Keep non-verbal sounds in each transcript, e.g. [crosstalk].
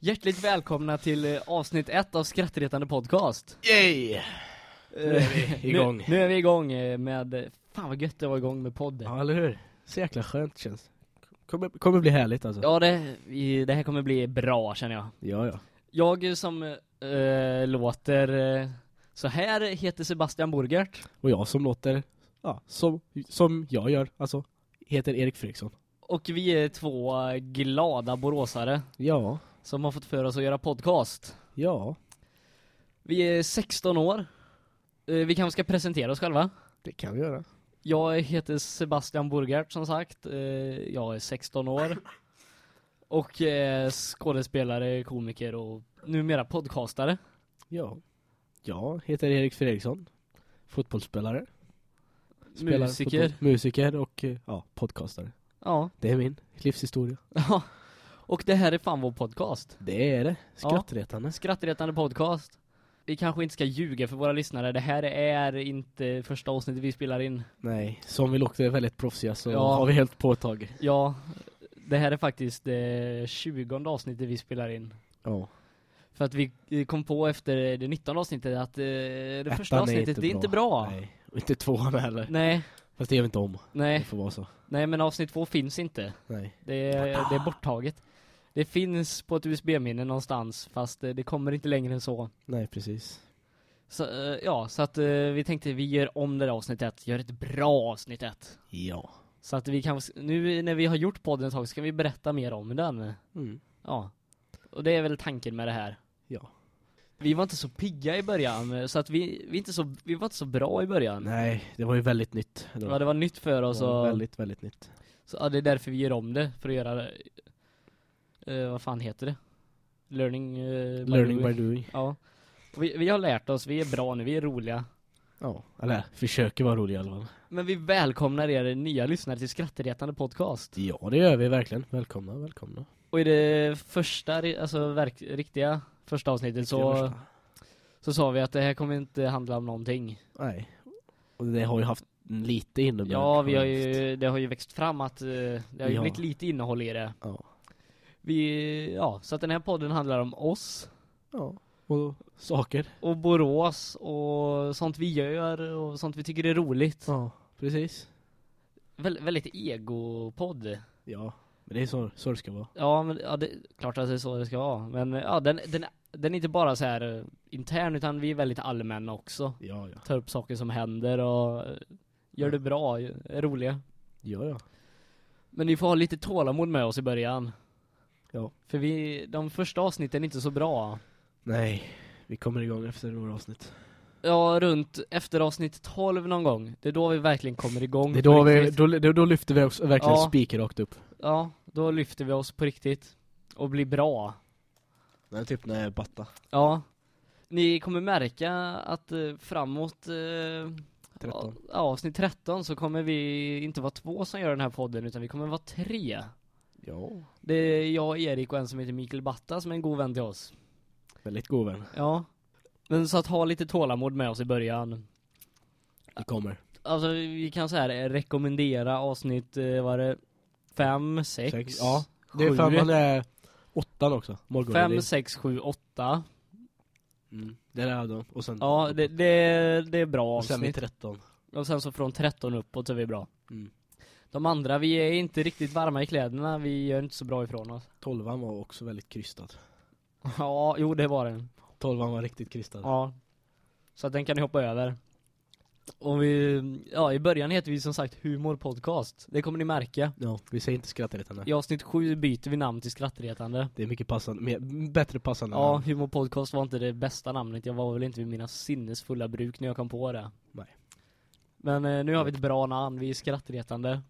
Hjärtligt välkomna till eh, avsnitt ett av Skrattretande podcast. Yay! Nu är vi [laughs] igång. Nu, nu är vi igång eh, med, eh, fan vad gött det var igång med podden. Ja, eller hur? Så jäkla skönt känns. Kommer, kommer bli härligt alltså. Ja, det, det här kommer bli bra känner jag. ja. ja. Jag som eh, låter eh, så här heter Sebastian Burgert. Och jag som låter, ja, som, som jag gör, alltså, heter Erik Fredriksson. Och vi är två glada boråsare Ja, som har fått för oss att göra podcast. ja, Vi är 16 år. Eh, vi kanske ska presentera oss själva. det kan vi göra. Jag heter Sebastian Burgert som sagt. Eh, Jag är 16 år. [laughs] Och eh, skådespelare, komiker och numera podcastare. Ja. Jag heter Erik Fredriksson. Fotbollsspelare. Spelar Musiker. Fotboll, musiker och, eh, ja, podcastare. Ja. Det är min livshistoria. [laughs] ja. Och det här är fan vår podcast. Det är det. Skrattretande. Skrattretande podcast. Vi kanske inte ska ljuga för våra lyssnare. Det här är inte första avsnittet vi spelar in. Nej, som vi låter väldigt proffsiga så Ja. har vi helt påtag. Ja, det här är faktiskt det 20 avsnittet vi spelar in. Ja. För att vi kom på efter det 19 avsnittet att eh, det Ettan första är avsnittet inte det är inte bra. Nej, och inte tvåan heller. Nej, Fast det gör vi inte om. Det nej, får vara så. nej men avsnitt två finns inte. Nej. Det är, det är borttaget. Det finns på ett USB-minne någonstans fast eh, det kommer inte längre än så. Nej, precis. Så eh, ja, så att eh, vi tänkte vi gör om det där avsnitt ett, gör ett bra avsnitt ett. Ja. Så att vi kan, nu när vi har gjort podden ett tag ska vi berätta mer om den. Mm. Ja. Och det är väl tanken med det här. Vi var inte så pigga i början, eh, så att vi, vi, inte så, vi var inte så bra i början. Nej, det var ju väldigt nytt. då. Ja, det var nytt för oss Det var och, väldigt, väldigt nytt. så ja, det är därför vi gör om det, för att göra det. Eh, vad fan heter det? Learning, eh, by Learning by doing. doing. Ja. Vi, vi har lärt oss, vi är bra nu, vi är roliga. Ja, eller försöker vara rolig i alla fall. Men vi välkomnar er nya lyssnare till Skrattretande podcast. Ja, det gör vi verkligen. Välkomna, välkomna. Och i det första, alltså verk, riktiga första avsnittet så, första. så sa vi att det här kommer inte handla om någonting. Nej. Och det har ju haft lite innebörd. Ja, vi har ju, det har ju växt fram att eh, det har ju Ja. blivit lite innehåll i det. Ja. Vi, ja, så att den här podden handlar om oss Ja. Och saker. och Borås och sånt vi gör och sånt vi tycker är roligt. Ja, precis. Väl, väldigt egopodd. Ja, men det är så, så det ska vara. Ja, men ja, det klart att det är så det ska vara. Men ja, den, den, den är inte bara så här eh, intern utan vi är väldigt allmänna också. Ja, ja. Tar upp saker som händer och eh, gör det bra, är roliga. Ja, ja. Men ni får ha lite tålamod med oss i början. Ja. För vi, de första avsnitten är inte så bra. Nej, vi kommer igång efter några avsnitt. Ja, runt efter avsnitt 12 någon gång. Det är då vi verkligen kommer igång. Det är då, vi, då, då, då lyfter vi också verkligen Ja. spiken rakt upp. Ja, då lyfter vi oss på riktigt. Och blir bra. Det är typ när Batta. Ja. Ni kommer märka att eh, framåt eh, 13. Ja, avsnitt 13 så kommer vi inte vara två som gör den här podden utan vi kommer vara tre. Ja. Det är jag, Erik och en som heter Mikael Batta som är en god vän till oss. Väldigt god vän. Ja. Men så att ha lite tålamod med oss i början. Det kommer. Alltså vi kan så här eh, rekommendera avsnitt, eh, var det fem, sex, Sex, ja. Det är sju, femman är åttan också. Morgon. fem, sex, sju, åtta. Mm. Det är de. Och sen, Ja, det, det, det är bra och sen vid avsnitt. 13. Och sen så från 13 uppåt så är vi bra. Mm. De andra, vi är inte riktigt varma i kläderna, vi gör inte så bra ifrån oss. Tolvan var också väldigt krystad. Ja, jo det var den. Tolvan var riktigt krystad. Ja. Så att den kan ni hoppa över. Och vi, ja i början heter vi som sagt Humor Podcast. Det kommer ni märka. Ja, vi säger inte skrattretande. I avsnitt sju byter vi namn till Skrattretande. Det är mycket passande, mer, bättre passande. Ja, namn. Humor Podcast var inte det bästa namnet. Jag var väl inte vid mina sinnesfulla bruk när jag kom på det. Nej. Men eh, nu har vi ett bra namn, vi är skrattretande.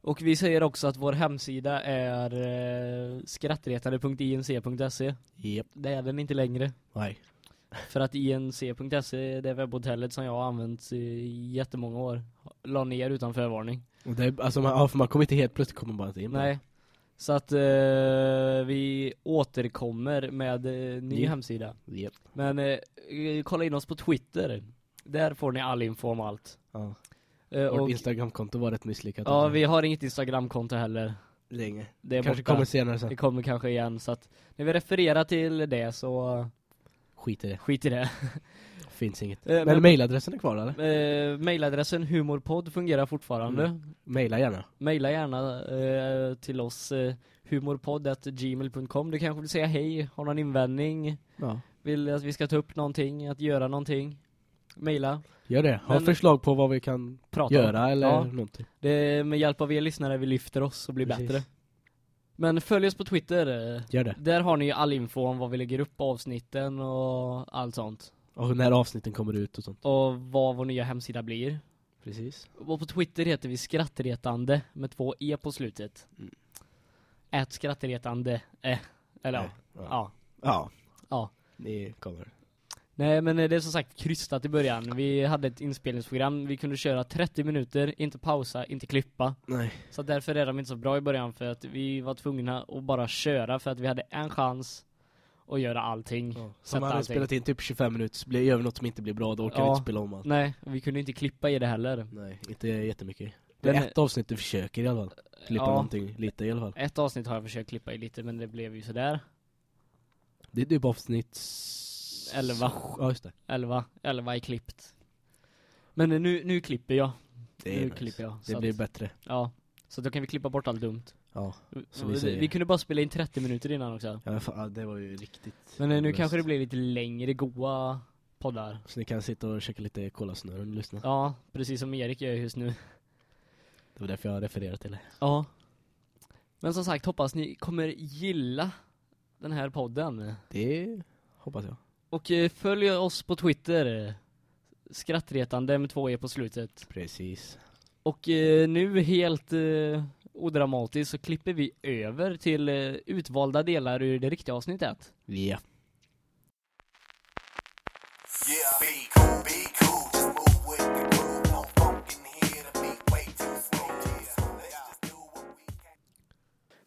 Och vi säger också att vår hemsida är eh, skrattretande.inc.se. Japp. Det är den inte längre. Nej. För att inc.se, det webbhotellet som jag har använt i jättemånga år, la ner utan förvarning. Och det alltså man, ja, för man kommer inte helt plötsligt kommer bara inte in. Nej. Så att eh, vi återkommer med eh, ny Ny. hemsida. Japp. Men eh, kolla in oss på Twitter. Där får ni all info om allt. Ja. Eh, Vårt och, Instagramkonto var rätt misslyckat. ja, vi har inget Instagramkonto heller. Länge. Det Kanske borta. kommer senare sen. Det kommer kanske igen så att när vi refererar till det så Skit i det. skit i det. [laughs] Finns inget. Eh, Men, mailadressen är kvar eller? Eh, mailadressen humorpodd fungerar fortfarande. Mm. Maila gärna. Maila gärna eh, till oss eh, humorpodd.gmail.com. Du kanske vill säga hej, har någon invändning, Ja. vill att vi ska ta upp någonting, att göra någonting. Maila, Gör det. Ha Men- förslag på vad vi kan prata. om. göra eller Ja. någonting. Det är med hjälp av er lyssnare vi lyfter oss och blir Precis. bättre. Men följ oss på Twitter. Gör det. Där har ni ju all info om vad vi lägger upp avsnitten och allt sånt. Och när avsnitten kommer ut och sånt. Och vad vår nya hemsida blir. Precis. Och på Twitter heter vi skrattretande med två e på slutet. Mm. Ät skrattretande. Eh. Eller ja. Ja. ja. Ja. Ja. Ni kommer. Nej men det är som sagt krystat i början. Vi hade ett inspelningsprogram. Vi kunde köra 30 minuter, inte pausa, inte klippa. Nej. Så därför är de inte så bra i början för att vi var tvungna att bara köra för att vi hade en chans att göra allting. Ja. Som Sätta hade allting. spelat in typ 25 minuter så gör vi något som inte blir bra då orkar vi Ja. inte spela om allt. Nej, vi kunde inte klippa i det heller. Nej, inte jättemycket. Det är ett avsnitt du försöker i alla fall. Klippa Ja. någonting lite i alla fall. Ett avsnitt har jag försökt klippa i lite men det blev ju sådär. Det är typ avsnitt... s- Elva. Ja, just det. 11, 11 är klippt. Men nu, nu klipper jag. Det är nu nice. klipper jag. Det blir att, bättre. Ja. Så då kan vi klippa bort allt dumt. Ja. Så vi vi, säger- vi kunde bara spela in 30 minuter innan också. Ja, fan, det var ju riktigt Men eh, nu värdelöst. kanske det blir lite längre goa poddar. Så ni kan sitta och käka lite kolasnören och lyssna. Ja, precis som Erik gör just nu. Det var därför jag refererade till det. Ja. Men som sagt, hoppas ni kommer gilla den här podden. Det hoppas jag. Och eh, följ oss på Twitter. Skrattretande med två e på slutet. Precis. Och eh, nu helt eh, odramatiskt så klipper vi över till utvalda delar ur det riktiga avsnittet. Ja.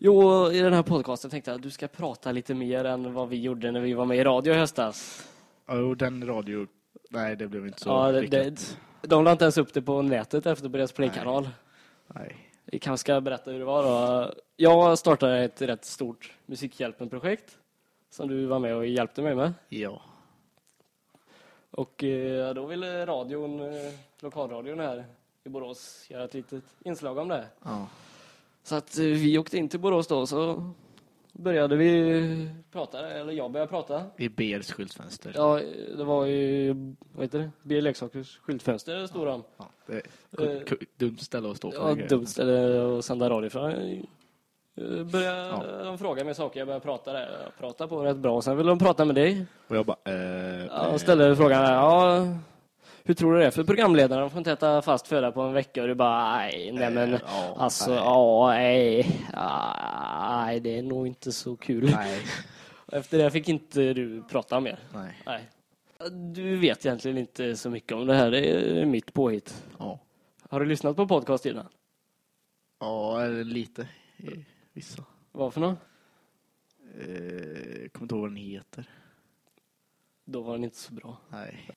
Jo, i den här podcasten tänkte jag att du ska prata lite mer än vad vi gjorde när vi var med i radio i höstas. Jo, den radio... Nej, det blev inte så Ja, det-. De la inte ens upp det på nätet efter på deras playkanal. Nej. Vi kanske ska berätta hur det var då. Jag startade ett rätt stort Musikhjälpen-projekt som du var med och hjälpte mig med. Ja. Och eh, då ville radion, eh, lokalradion här i Borås göra ett litet inslag om det. ja. Så att eh, vi åkte in till Borås då så började vi prata, eller jag började prata. I Bers skyltfönster. Ja, det var ju, vad heter det? B leksakers skyltfönster det stod de. Ja, det är Eh, dumt ställe att stå på. Ja, dumt ställe att sända radio från. Eh, Började, Ja. De frågade mig saker, jag började prata där. Jag pratade på rätt bra. Sen ville de prata med dig. Och jag bara... Eh, Ja, eh, de ställde frågan, ja, hur tror du det är för programledare? De får inte äta fast föda på en vecka. Och du bara, nej, nej men, Eh, ja, alltså, nej. ja, nej, nej, det är nog inte så kul. Nej. [laughs] Efter det fick inte du prata mer. Nej. Nej. Du vet egentligen inte så mycket om det här. Det är mitt påhitt. Ja. Har du lyssnat på podcast innan? Ja, lite. I vissa. Vad för något? Eh, kommer inte ihåg vad den heter. Då var den inte så bra. Nej.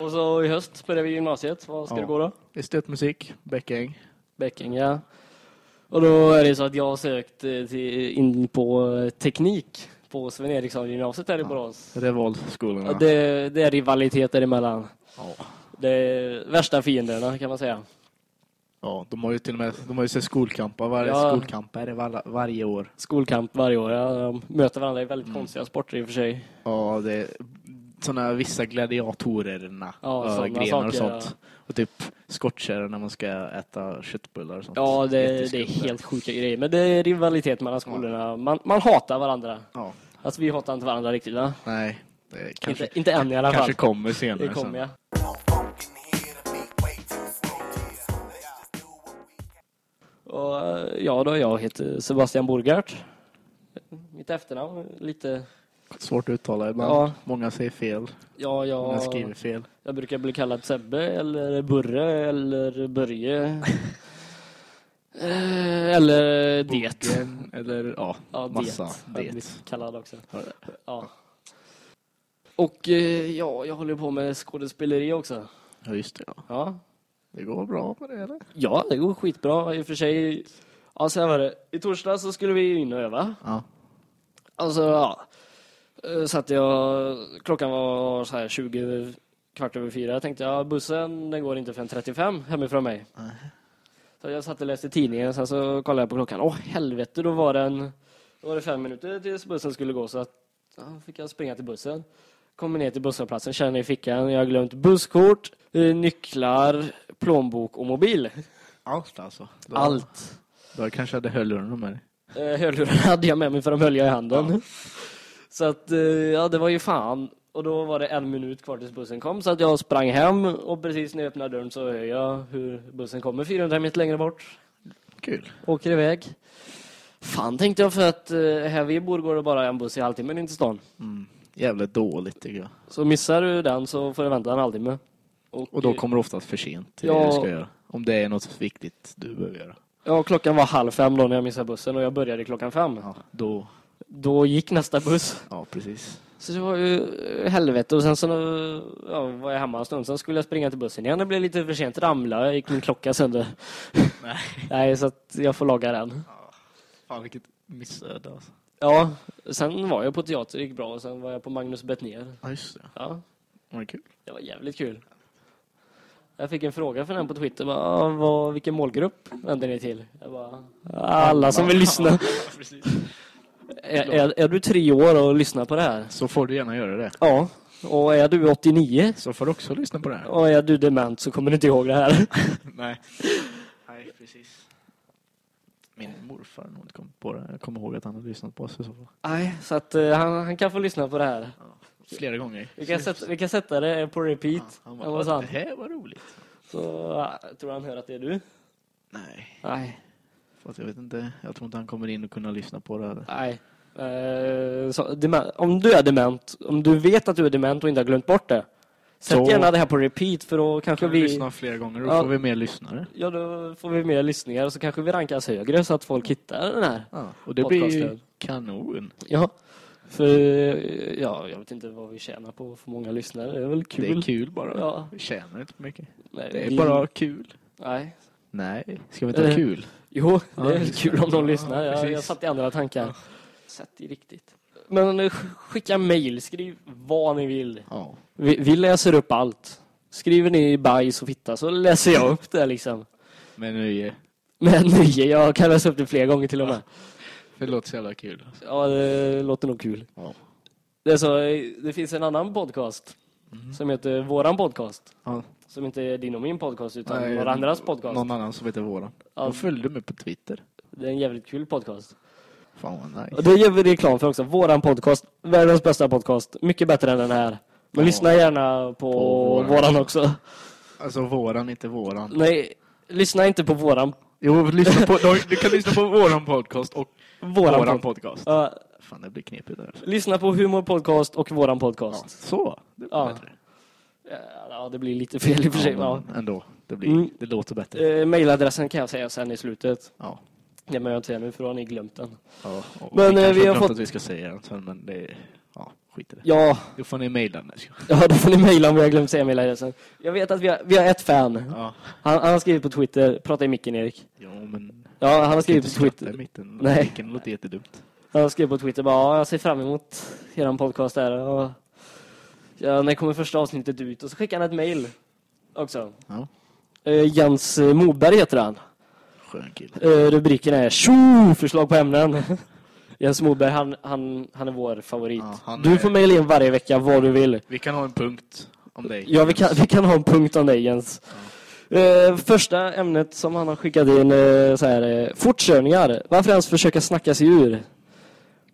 Och så i höst börjar vi gymnasiet. Vad ska Ja. det gå då? Estetmusik, Bäckäng. Bäckinga. Och då är det så att jag har sökt eh, till, in på eh, teknik på Sven Eriksson gymnasiet här i Borås. Revoltskolorna. Ja, det, det är rivalitet däremellan. Ja. Det är värsta fienderna kan man säga. ja, de har ju till och med de har ju sett skolkamper, varje Ja. skolkamper var, varje år. Skolkamp varje år. Ja, de möter varandra i väldigt Mm. konstiga sporter i och för sig. Ja, det är sådana vissa gladiatorerna. Ja, Ja, sådana grenar och saker, sånt. Och typ skottkärror när man ska äta köttbullar och sånt. Ja, det, det är helt sjuka grejer. Men det är rivalitet mellan skolorna. Man, man hatar varandra. Ja, Alltså vi hatar inte varandra riktigt va? nej. Det kanske, Inte, inte än i alla fall. kanske kommer senare. Det kommer sen. can. Och, eh, ja då, jag heter Sebastian Borgart. Mitt efternamn lite... Svårt att uttala ibland. Ja. Många säger fel. Ja, Många jag, skriver fel. jag brukar bli kallad Sebbe eller Burre eller Börje. [laughs] Eh, eller Det. Bogen, Eller ja, Ja, massa det. Jag det. kallad också. Ja. Och eh, ja, jag håller på med skådespeleri också. Ja, just det. Ja. Ja, Det går bra med det, eller? ja det går skitbra i och för sig. Ja, så här var det. I torsdag så skulle vi in och öva. Ja. Alltså, ja. Eh, Satt jag, klockan var så här 20, kvart över fyra. Jag tänkte, ja bussen den går inte förrän 35 hemifrån mig. Nej. Så jag satt och läste tidningen, sen så kollade jag på klockan. Åh helvete, då var, den, då var det fem minuter tills bussen skulle gå. Så att, ja, fick jag springa till bussen. Kommer ner till busshållplatsen, känner i fickan. Jag har glömt busskort, eh, nycklar, plånbok och mobil. Allt alltså? Då, Allt. Då kanske hade hörlurarna med dig. Eh, Hörlurarna hade jag med mig för de höll jag i handen. Så att, eh, ja det var ju fan. Och då var det en minut kvar tills bussen kom. Så att jag sprang hem och precis när jag öppnade dörren så hör jag hur bussen kommer 400 meter längre bort. Kul. Åker iväg. Fan tänkte jag för att eh, här vi bor går det bara en buss i halvtimmen in till stan. Mm. Jävligt dåligt tycker jag. Så missar du den så får du vänta en halvtimme. Och då kommer du oftast för sent till Ja. det du ska göra. Om det är något viktigt du behöver göra. Ja, klockan var halv fem då när jag missade bussen och jag började klockan fem. Ja, då... Då gick nästa buss. Ja, precis. Så det var ju eh, helvete och sen så ja, var jag hemma en stund. Sen skulle jag springa till bussen igen. Det blev lite för sent. Ramlade, gick min klocka sönder. [laughs] Nej. Nej, så att jag får laga den. Fan vilket missöde alltså. Ja, sen var jag på teater, det gick bra. Och sen var jag på Magnus Bettner. Ja, just det. Ja, Var det kul? det var jävligt kul. Jag fick en fråga från en på Twitter. Bara, "Ah, vad, vilken målgrupp vänder ni till? Jag bara, alla som vill lyssna. [laughs] precis. Är, är, är du tre år och lyssnar på det här? Så får du gärna göra det. Ja. Och är du 89 Så får du också lyssna på det här. och är du dement så kommer du inte ihåg det här. [laughs] Nej. Nej, precis. Min morfar nog inte kommit på det. Jag kommer ihåg att han har lyssnat på oss i så fall. Nej, så att eh, han, han kan få lyssna på det här. Flera gånger. Vi kan sätta, vi kan sätta det på repeat. Han Ja, sa bara, han? det här var roligt. Så ja, jag tror han hör att det är du. Nej, Nej. För att jag vet inte. Jag tror inte han kommer in och kunna lyssna på det här. Nej. Eh, så, om du är dement, om du vet att du är dement och inte har glömt bort det. Sätt Så- gärna det här på repeat för då kanske Kan vi lyssna flera gånger och Ja. får vi mer lyssnare. Ja, då får vi mer lyssningar och så kanske vi rankas högre så att folk hittar den här. Ja, och det blir ju Podcasten. kanon. Ja. För, ja, jag vet inte vad vi tjänar på för många lyssnare. Det är väl kul. Det är kul bara. Ja. Vi tjänar inte mycket. Nej, Det är vi- bara kul. Nej. Nej, ska vi inte ha Eh, kul? Jo, det är Ja, kul om någon lyssnar. Jag, jag satt i andra tankar. Sätt i riktigt. Men eh, sk- skicka mail, skriv vad ni vill. Ja. Vi, vi läser upp allt. Skriver ni bajs och fitta så läser jag upp det liksom. Men nu, Men nöje, jag kan läsa upp det fler gånger till och med. det låter så jävla kul. Ja, det låter nog kul. Ja. Det, så, eh, det finns en annan podcast som heter Våran podcast. Ja. Som inte är din och min podcast utan Nej, några andras podcast. Någon annan som heter våran. Ja. De följde mig på Twitter. Det är en jävligt kul podcast. Fan vad nice. Och det gör vi reklam för också. Våran podcast, världens bästa podcast. Mycket bättre än den här. Men Ja. lyssna gärna på, På våran. våran också. Alltså våran, inte våran. Nej, lyssna inte på våran, Jo, lyssna på, du, kan lyssna på våran podcast och våran, våran pod- podcast. Ja, Fan, det blir knepigt där. lyssna på Humor podcast och våran podcast. Ja, så. Det blir Ja. bättre. Ja, det blir lite fel i och för sig. Ja, Ja, ändå. Det, blir, Mm. det låter bättre. Eh, Mailadressen kan jag säga sen i slutet. Ja. Det behöver jag inte säga nu för då har ni glömt den. ja. Men, vi eh, vi har glömt fått- att vi ska säga den sen, men det är... Ja, skit i det. Ja, Då får ni mejla ja då får ni mejla om vi har glömt säga mailadressen. Jag vet att vi har, vi har ett fan. Ja. Han, han har skrivit på Twitter, prata i micken Erik. Jo, men... Ja, han har skrivit på Twitter. mitten. Nej. Vilken låter jättedumt. Han skrev på Twitter bara, ja, jag ser fram emot eran podcast där. Och, ja, när kommer första avsnittet ut? Och så skickade han ett mail också. Ja. Eh, Jens Moberg heter han. Skön kille. Eh, rubriken är Tjo! Förslag på ämnen. [laughs] Jens Moberg, han, han, han är vår favorit. Ja, du är- får mejla in varje vecka vad du vill. Vi kan ha en punkt om dig. Ja, vi kan, vi kan ha en punkt om dig Jens. Eh, första ämnet som han har skickat in eh, så här, eh, fortkörningar. Varför ens försöka snacka sig ur?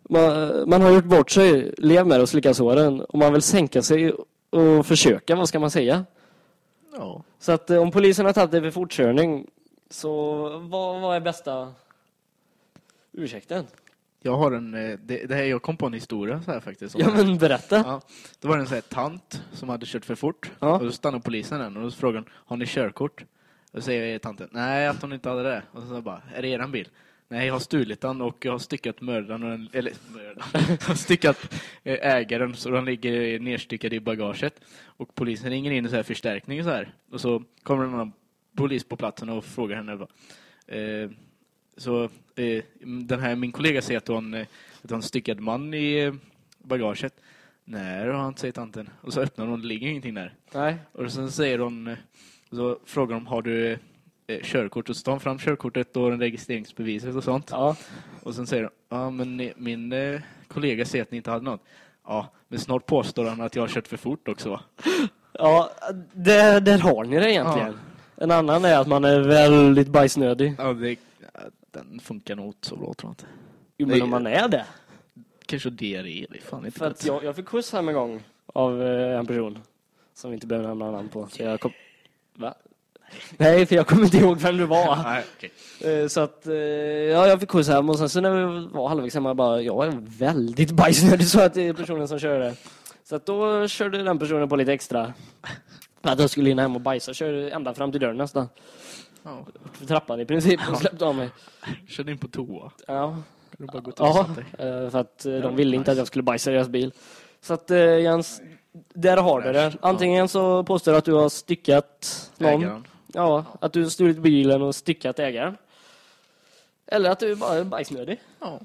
Man, man har gjort bort sig, lev med det och slicka såren. Och man vill sänka sig och försöka, vad ska man säga? Ja. Så att eh, om polisen har tagit dig för fortkörning, så vad, vad är bästa ursäkten? Jag har en... eh, Det, det här, jag kom på en historia så här faktiskt. om Ja, det men berätta. Ja, då var det en sån här tant som hade kört för fort. Ja. Och då stannade polisen den och så frågade hon, har ni körkort? Och så säger tanten, nej att hon inte hade det. Och så bara, är det eran bil? Nej, jag har stulit den och jag har styckat mördaren, och den, eller mördaren, [laughs] jag har styckat eh, ägaren så den ligger nerstyckad i bagaget. Och polisen ringer in så här förstärkning så här. Och så kommer en annan polis på platsen och frågar henne. Eh, så eh, den här, min kollega säger att hon, eh, att hon styckad man i eh, bagaget. Nej, det har han inte, säger tanten. Och så öppnar hon och det ligger ingenting där. Nej. Och sen säger hon, så frågar de, har du eh, körkort? Och så tar fram körkortet och en registreringsbeviset och sånt. Ja. Och sen säger de, ja men ni- min eh, kollega säger att ni inte hade något. Ja, men snart påstår han att jag har kört för fort också va? Ja, där, där har ni det egentligen. En annan är att man är väldigt bajsnödig. Ja, det, ja, den funkar nog inte så bra tror jag inte. Jo, men Nej. om man är det. Kanske diarré, det är fan inte För att jag, jag fick skjuts hem en gång av eh, en person som vi inte behöver nämna namn på. Så jag kom... Va? [laughs] Nej, för jag kommer inte ihåg vem det var. Nej, okej. Eh, Så att, eh, ja, jag fick skjuts hem och sen så när vi var halvvägs hemma, jag bara, jag är väldigt bajsnödig [laughs] så att det är personen som körde. Så att då körde den personen på lite extra. För att jag skulle hinna hem och bajsa, körde ända fram till dörren nästan. Ja, För trappan i princip och släppte av mig. körde in på toa. Ja, Kan du bara gå och ja eh, för att de ville inte att jag skulle bajsa i deras bil. Så att Jens, där har du det. Antingen så påstår du att du har styckat någon. Ägaren. Ja, att du har stulit bilen och styckat ägaren. Eller att du bara är bajsnödig. Ja.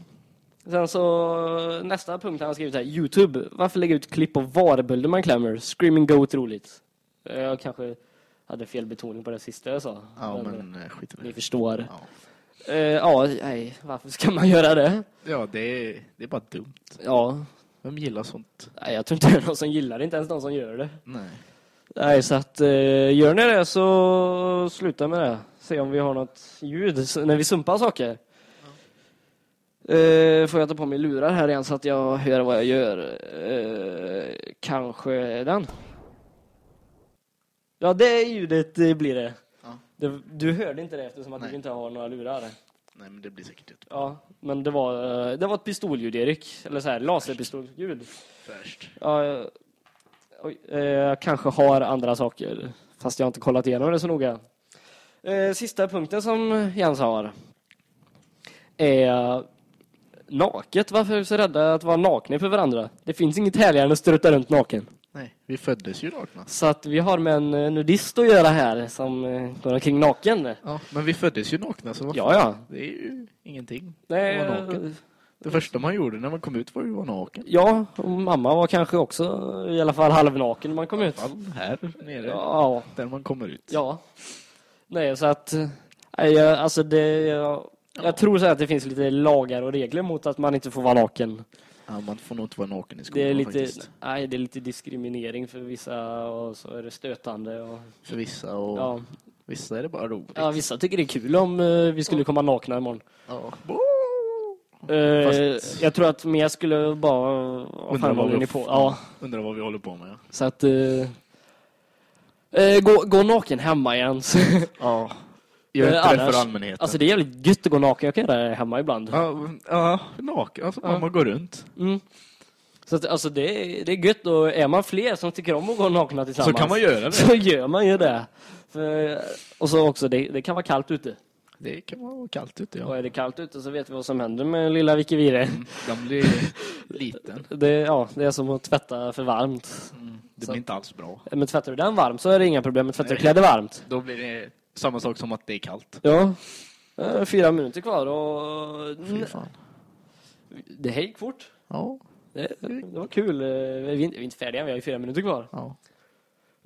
Sen så nästa punkt han har skrivit här. Youtube. Varför lägga ut klipp på varbölder man klämmer? Screaming goat roligt. Jag kanske hade fel betoning på det sista jag sa. Ja, Men, men eh, skit Ni förstår. Ja, Eh, ja, nej. Varför ska man göra det? ja det, är, det är bara dumt. Ja, Vem gillar sånt? nej, jag tror inte det är någon som gillar det. Inte ens någon som gör det. Nej. Nej, så att eh, gör ni det så sluta med det. Se om vi har något ljud när vi sumpar saker. Eh, får jag ta på mig lurar här igen så att jag hör vad jag gör. Eh, kanske den. Ja, det ljudet blir det. Ja. det. Du hörde inte det eftersom att Nej. du inte har några lurar. Nej, men det blir säkert ett Ja, men det var, det var ett pistolljud, Erik. Eller så här, laserpistolljud. färskt. Ja, eh, kanske har andra saker, fast jag har inte kollat igenom det så noga. Eh, sista punkten som Jens har är naket. Varför är vi så rädda att vara nakna för varandra? Det finns inget härligare än att strutta runt naken. Nej, vi föddes ju nakna. Så att vi har med en eh, nudist att göra här som eh, går omkring naken. Ja, men vi föddes ju nakna så vad Ja, ja. Det är ju ingenting. Nej. Det första man gjorde när man kom ut var ju att vara naken. ja, och mamma var kanske också i alla fall halvnaken när man kom ut. All här nere, Ja, där man kommer ut. Ja. Nej, så att... Nej, jag- alltså det... Jag, jag tror så att det finns lite lagar och regler mot att man inte får vara naken. Ja, man får nog inte vara naken i Det skolan är lite, faktiskt. nej, det är lite diskriminering för vissa och så är det stötande. Och, För vissa och ja. vissa är det bara roligt. ja, vissa tycker det är kul om eh, vi skulle komma nakna imorgon. Ja. Eh, Fast- Jag tror att mer skulle bara... Vad håller ni på? Ja, Undrar vad vi håller på med. Ja. så att... eh, gå, gå naken hemma Jens. [laughs] ja. Gör inte Eh, det annars- för allmänheten. Alltså det är jävligt gött att gå naken. Jag kan göra det hemma ibland. Ja, ja naken. Alltså, Ja. man går runt. Mm. Så att, alltså det är, det är gött och är man fler som tycker om att gå nakna tillsammans Så kan man göra det. så gör man ju det. För, och så också, det, det kan vara kallt ute. Det kan vara kallt ute, Och ja. är det kallt ute så vet vi vad som händer med lilla Vicky Vire. Den blir liten. [laughs] Det, ja, det är som att tvätta för varmt. Det Så- blir inte alls bra. Men tvättar du den varm så är det inga problem. Men tvättar du kläder varmt. Då blir det samma sak som att det är kallt. Ja. Eh, Fyra minuter kvar och Fy fan. det här gick fort. Ja. Det, det var kul. Eh, Vi är inte, vi är inte färdiga, vi har ju fyra minuter kvar. Ja.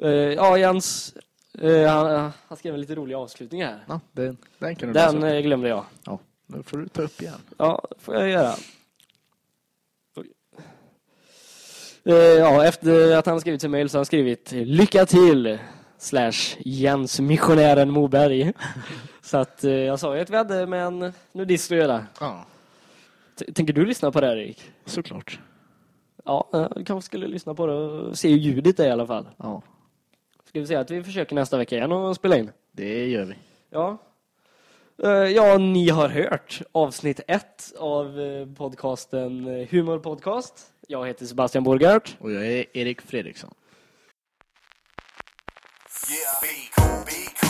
Eh, ja, Jens, eh, han, han skrev en lite rolig avslutning här. ja den, den kan du Den läsa. eh, glömde jag. Ja, nu får du ta upp igen. Ja, får jag göra. Eh, ja, efter att han skrivit till mail så har han skrivit Lycka till! Slash Jens missionären Moberg. [laughs] så att jag sa ju att vi hade med en nudist att göra. Ja, T- Tänker du lyssna på det här, Erik? såklart. Ja, vi kanske skulle lyssna på det och se hur ljudet är i alla fall. Ja, Ska vi säga att vi försöker nästa vecka igen och spela in? det gör vi. Ja. Eh, Ja, ni har hört avsnitt ett av eh, podcasten eh, Humor Podcast. Jag heter Sebastian Borgart. Och jag är Erik Fredriksson. Yeah, be cool, be cool.